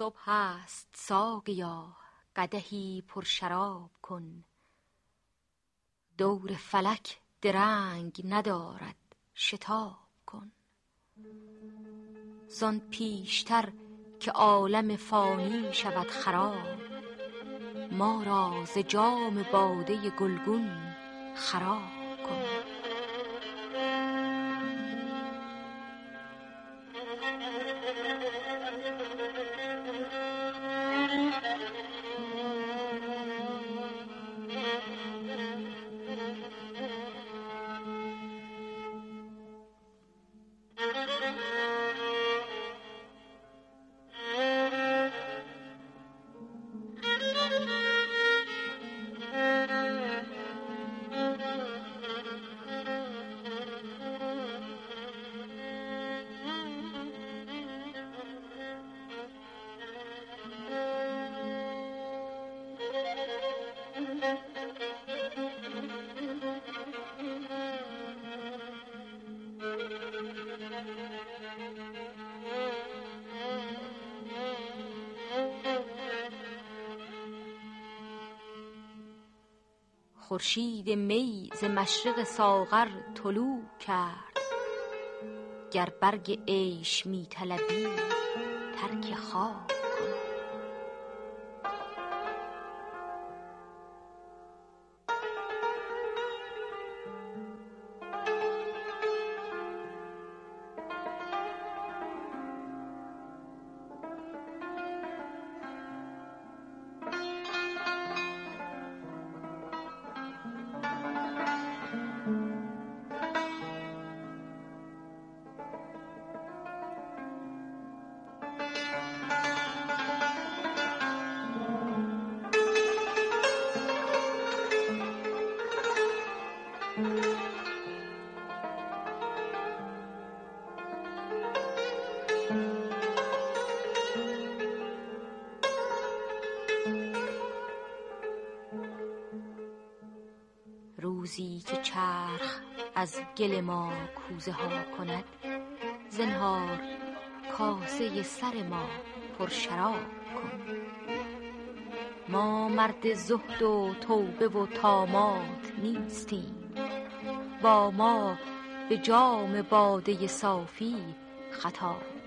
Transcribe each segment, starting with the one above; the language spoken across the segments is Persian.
صبح است ساقیا قدحی پر شراب کن. دور فلک درنگ ندارد شتاب کن. زان پیشتر که عالم فانی شود خراب ما را ز جام باده گلگون خراب خورشید می ز مشرق ساغر طلوع کرد. گر برگ عیش می طلبی ترک خواب روزی که چرخ از گل ما کوزه ها کند زنهار کاسه سر ما پر شراب کن. ما مرد زهد و توبه و طامات نیستیم. با ما به جام باده صافی خطاب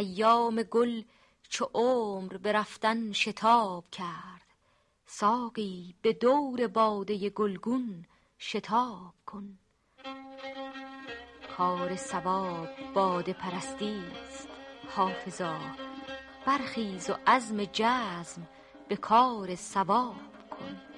ایام گل چو عمر به رفتن شتاب کرد. ساقی به دور باده گلگون شتاب کن. کار سواب باده پرستی است. حافظا برخیز و عزم جزم به کار سواب کن.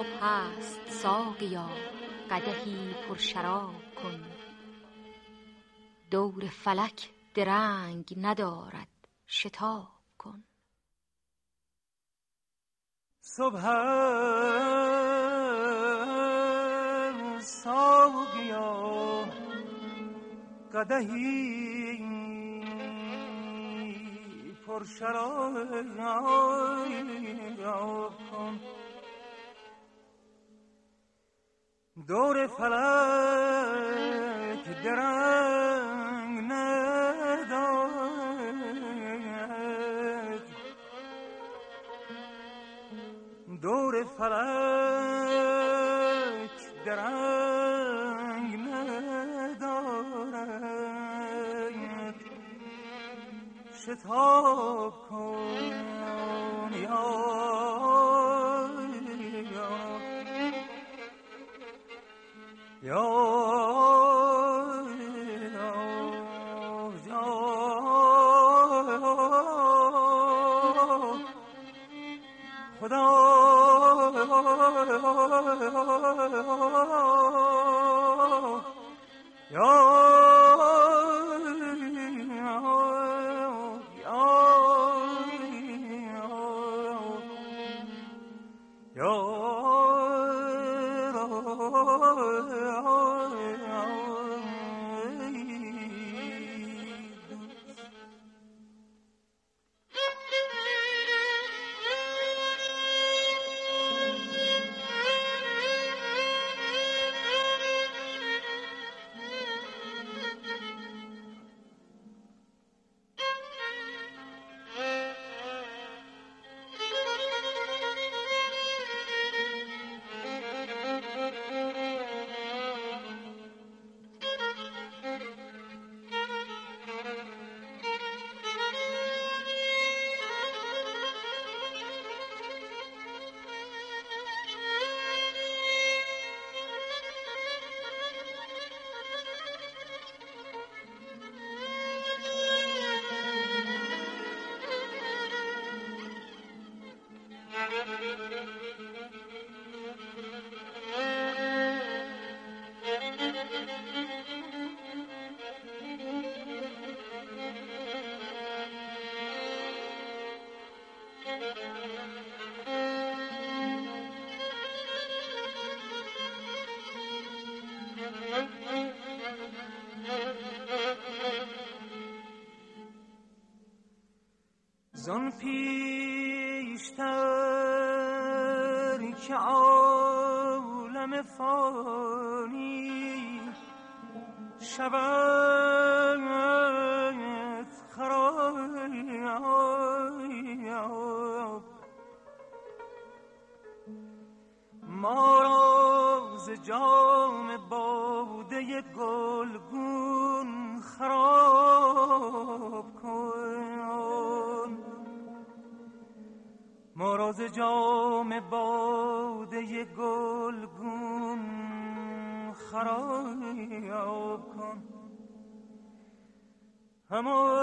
صبح است ساقیا قدحی پر شراب کن. دور فلک درنگ ندارد شتاب کن. صبح ساقیا قدهی پر شراب کن. دور فلک درنگ ندارد. دور فلک درنگ ندارد. شتاب کن یا 有 پیشتر که عالم فانی شود. خراب کن. همان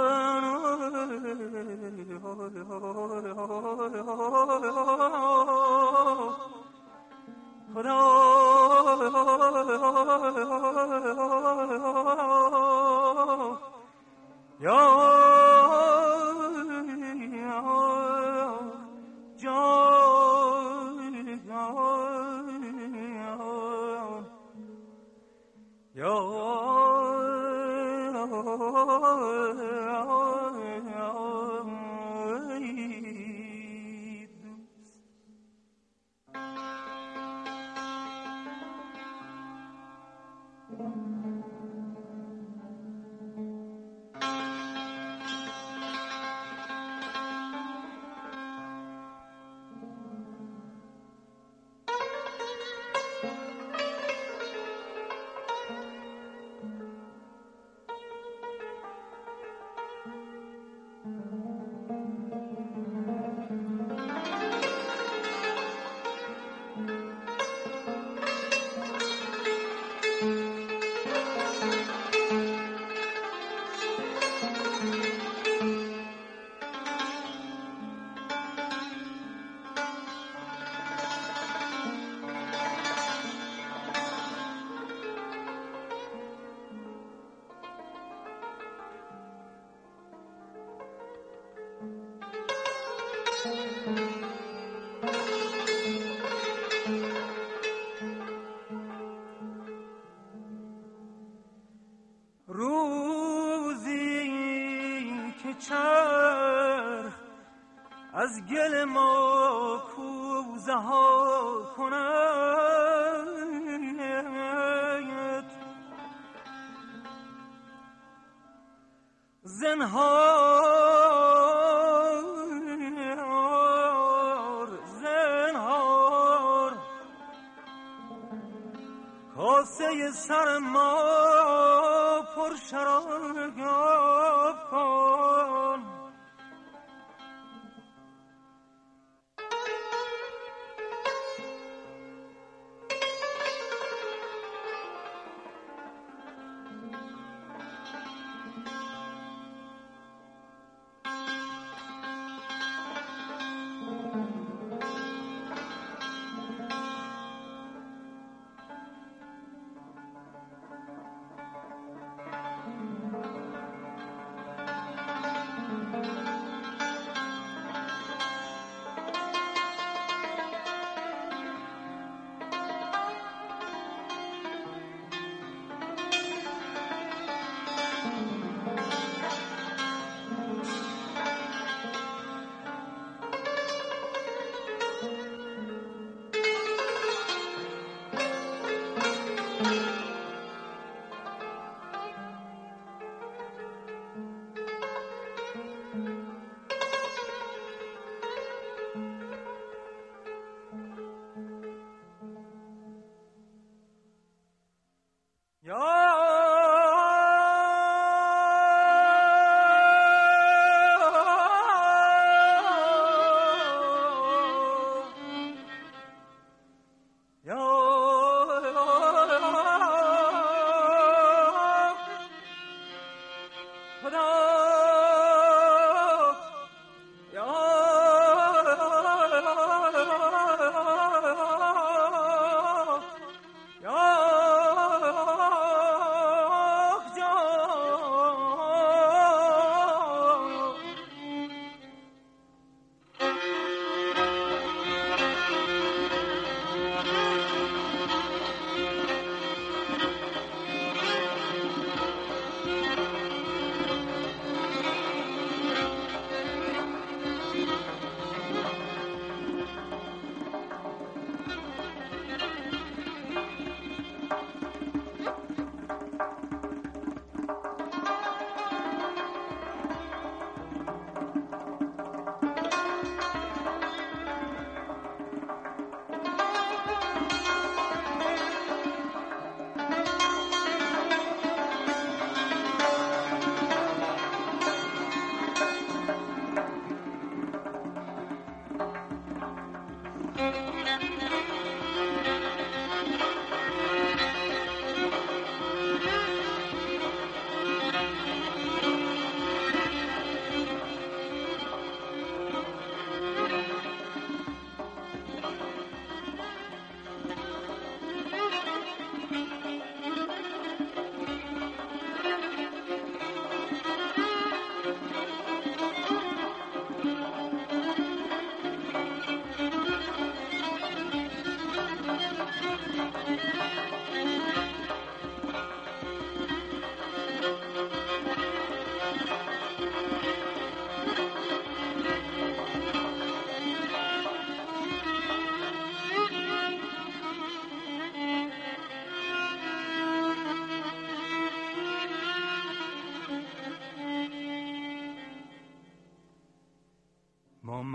پر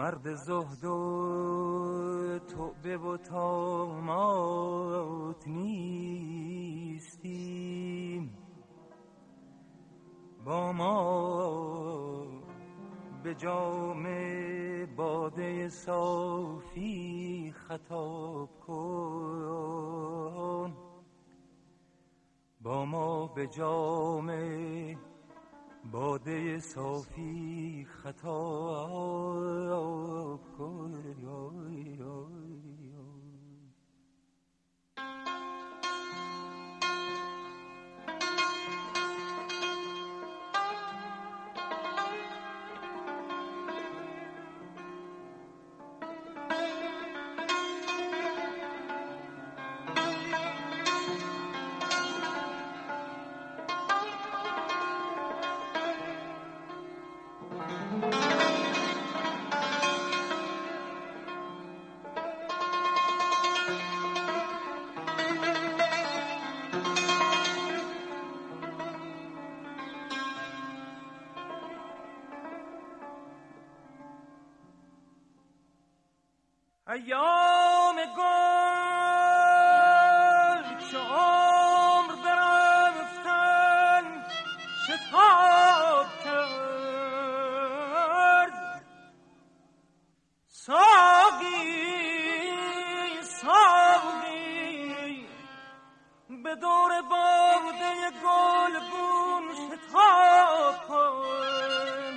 مرد زهد و توبه و تامات نیستیم. با ما به جام باده صافی خطاب کن. با ما به جام باده صافی خطاب کن. ایام گل چه عمر برفتن شتاب کرد. ساقی ساقی به دور باده گل بون شتاب کن.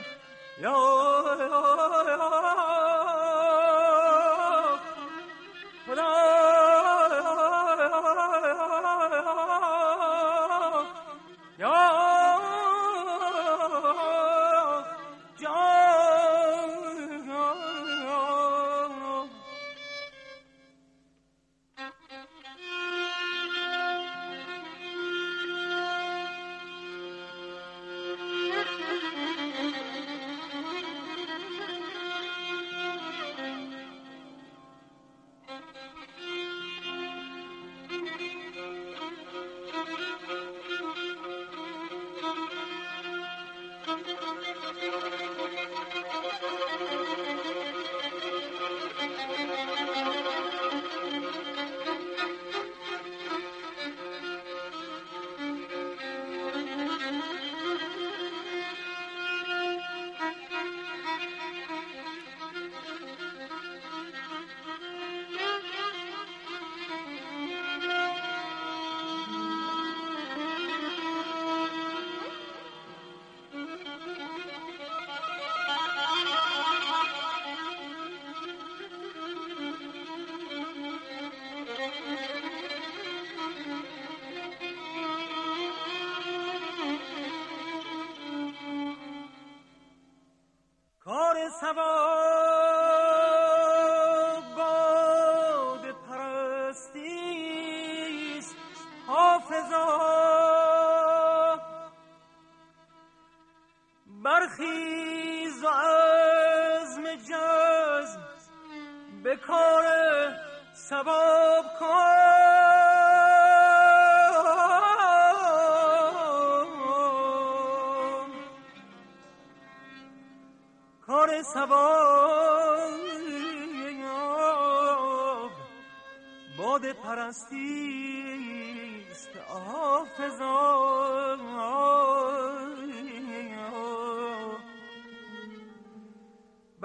یا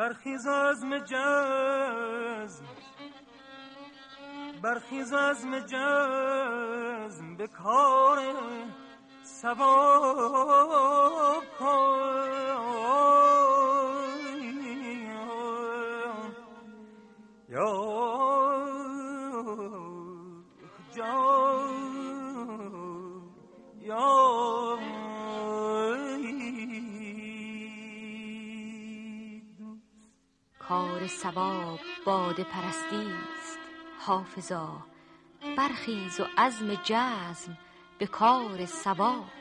برخیز از مجزم. برخیز از مجزم به کار سواب کن. سواب باده پرستی است. حافظا برخیز و عزم جزم به کار سواب